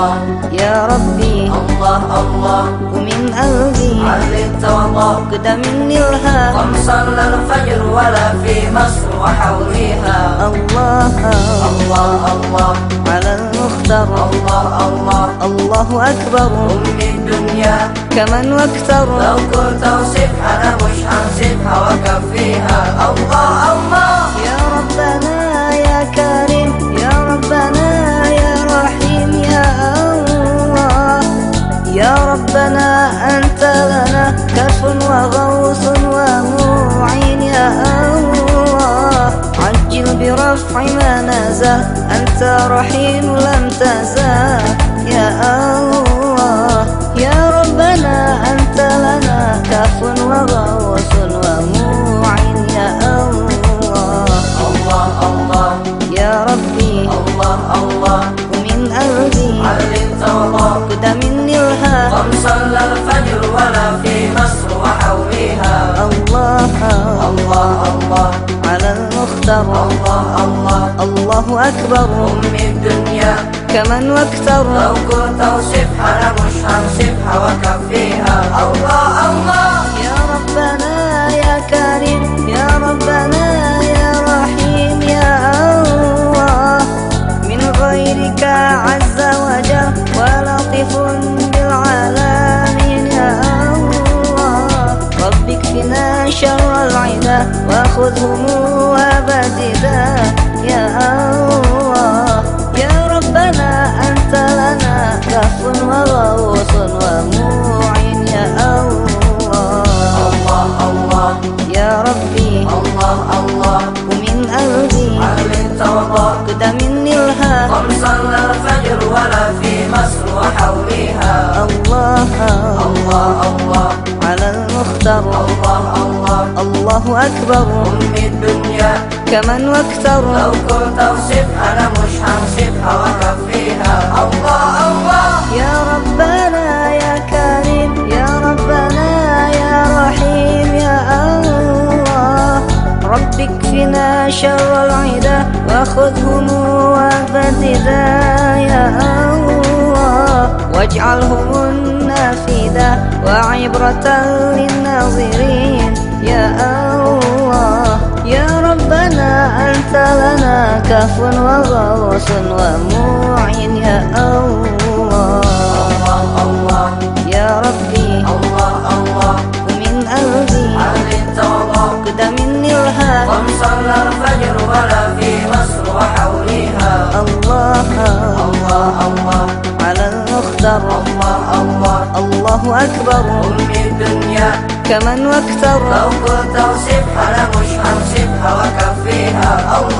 الله. يا ربي. الله الله. ومن قلبي. علمت والله. كده مني الها قم صلى الفجر ولا في مصر وحوليها. الله. الله الله. على المختار. الله الله. الله أكبر. أم الدنيا كمن وأكثر. لو كنت أوصفها أنا مش هنصفها وأكفيها الله ربنا أنت لنا كف وغوث ومعين يا الله. عجل برفع ما نزل أنت رحيم لم تزال يا الله. المختار الله الله الله أكبر. أم الدنيا كمن وأكثر. لو كنت أوصفها أنا مش هنصفها وأكفيها الله الله. شر العدا وخذهم وبددا. يا الله يا ربنا أنت لنا كف وغوص ومعين يا الله الله الله. يا ربي الله الله. ومن قلبي. علمت والله كده مني إلها. قم صلى الفجر ولا في مصر وحوليها. الله الله الله. على المختار. الله الله أكبر. أم الدنيا. كمن وأكثر. لو كنت أوصفها أنا مش هنصفها وأكفيها. الله الله. يا ربنا يا كريم يا ربنا يا رحيم يا الله. رب اكفنا شر العدا وخذهم وبددا يا الله. واجعلهم النافذة وعبرة للناظرين. الله. يا ربنا أنت لنا كف وغوص ومعين يا الله. الله الله يا ربي. الله الله ومن قلبي. علمت والله كده مني الها قم صلى الفجر ولا في مصر وحوليها الله. الله الله على المختار. الله الله الله أكبر. أم الدنيا كمن وأكثر. لو كنت أوصفها أنا مش هنصفها وأكفيها الله